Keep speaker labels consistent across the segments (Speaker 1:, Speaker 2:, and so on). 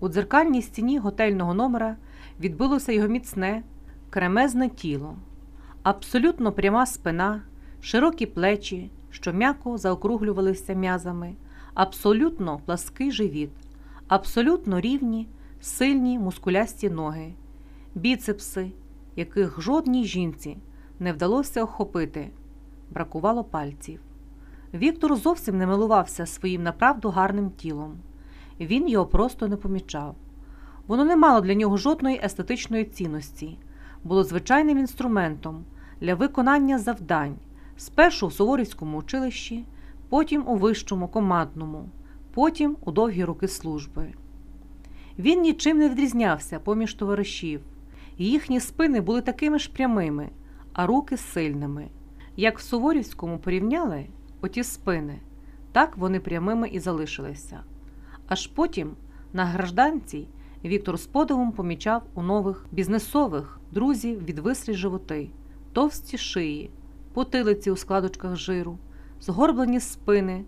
Speaker 1: У дзеркальній стіні готельного номера відбилося його міцне, кремезне тіло, абсолютно пряма спина, широкі плечі, що м'яко заокруглювалися м'язами, абсолютно плаский живіт, абсолютно рівні, сильні мускулясті ноги, біцепси, яких жодній жінці не вдалося охопити, бракувало пальців. Віктор зовсім не милувався своїм направду гарним тілом. Він його просто не помічав. Воно не мало для нього жодної естетичної цінності, було звичайним інструментом для виконання завдань, спершу в Суворівському училищі, потім у вищому командному, потім у довгі роки служби. Він нічим не відрізнявся поміж товаришів, їхні спини були такими ж прямими, а руки сильними. Як в Суворівському порівняли оті спини, так вони прямими і залишилися. Аж потім на гражданці Віктор з подивом помічав у нових бізнесових друзів відвислі животи, товсті шиї, потилиці у складочках жиру, згорблені спини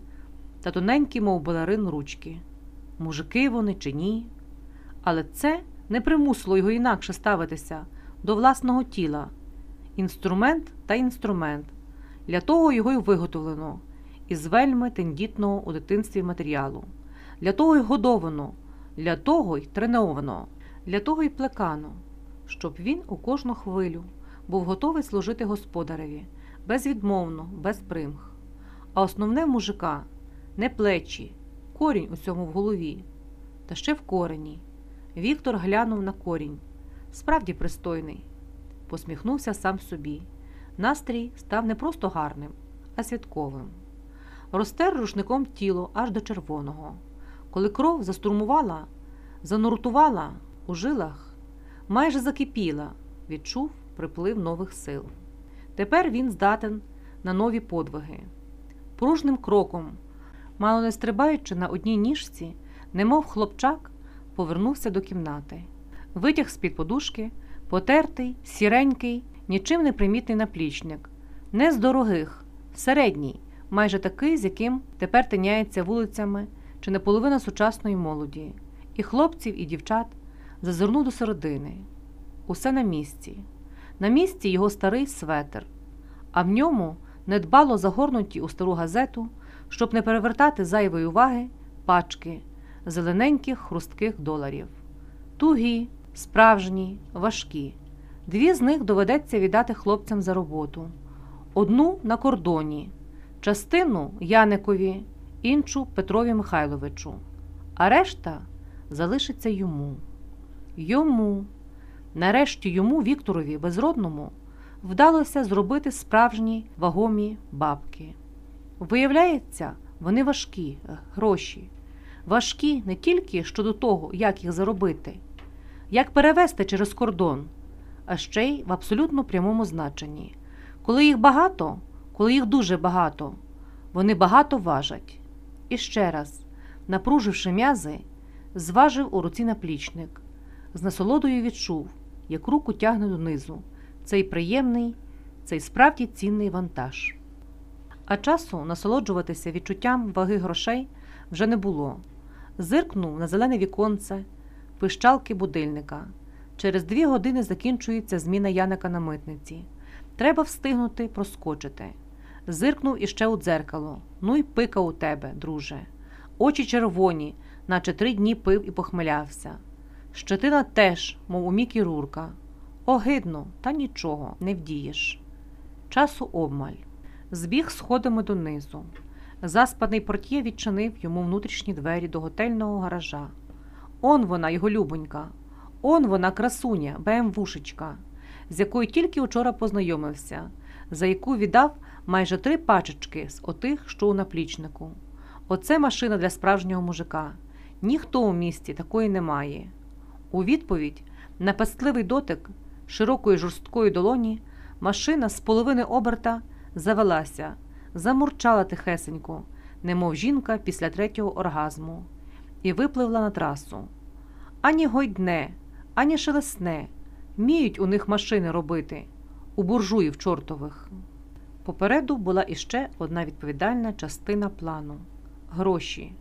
Speaker 1: та тоненькі, мов балерин, ручки. Мужики вони чи ні. Але це не примусило його інакше ставитися до власного тіла. Інструмент та інструмент. Для того його й виготовлено із вельми тендітного у дитинстві матеріалу. Для того й годовано, для того й треновано, для того й плекано, щоб він у кожну хвилю був готовий служити господареві безвідмовно, без примх. А основне в мужика не плечі, корінь у цьому в голові, та ще в корені. Віктор глянув на корінь. Справді пристойний, посміхнувся сам собі. Настрій став не просто гарним, а святковим. Розтер рушником тіло аж до червоного. Коли кров застурмувала, зануртувала у жилах, майже закипіла, відчув приплив нових сил. Тепер він здатен на нові подвиги. Пружним кроком, мало не стрибаючи на одній ніжці, немов хлопчак, повернувся до кімнати. Витяг з-під подушки, потертий, сіренький, нічим не примітний наплічник, не з дорогих, середній, майже такий, з яким тепер тиняється вулицями чи не половина сучасної молоді, і хлопців, і дівчат зазирнув до середини. Усе на місці. На місці його старий светр, а в ньому недбало загорнуті у стару газету, щоб не перевертати зайвої уваги пачки зелененьких хрустких доларів. Тугі, справжні, важкі. Дві з них доведеться віддати хлопцям за роботу. Одну на кордоні, частину Яникові, іншу Петрові Михайловичу, а решта залишиться йому. Йому, нарешті йому, Вікторові Безродному, вдалося зробити справжні вагомі бабки. Виявляється, вони важкі, гроші, важкі не тільки щодо того, як їх заробити, як перевести через кордон, а ще й в абсолютно прямому значенні. Коли їх багато, коли їх дуже багато, вони багато важать. І ще раз, напруживши м'язи, зважив у руці наплічник, з насолодою відчув, як руку тягне донизу цей приємний, цей справді цінний вантаж. А часу насолоджуватися відчуттям ваги грошей вже не було. Зиркнув на зелене віконце, пищалки будильника. Через дві години закінчується зміна Яника на митниці. Треба встигнути проскочити. Зиркнув іще у дзеркало. Ну й пика у тебе, друже. Очі червоні, наче три дні пив і похмелявся. Щетина теж, мов у Мікі Рурка. Огидно, та нічого, не вдієш. Часу обмаль. Збіг сходами донизу. Заспаний портє відчинив йому внутрішні двері до готельного гаража. Он вона, його любонька, он вона, красуня, БМВушечка, з якою тільки вчора познайомився, за яку віддав майже три пачечки з отих, що у наплічнику. Оце машина для справжнього мужика. Ніхто у місті такої немає. У відповідь на пестливий дотик широкої жорсткої долоні машина з половини оберта завелася, замурчала тихесенько, немов жінка після третього оргазму, і випливла на трасу. Ані гойдне, ані шелесне, вміють у них машини робити, у буржуїв чортових. Попереду була іще одна відповідальна частина плану гроші.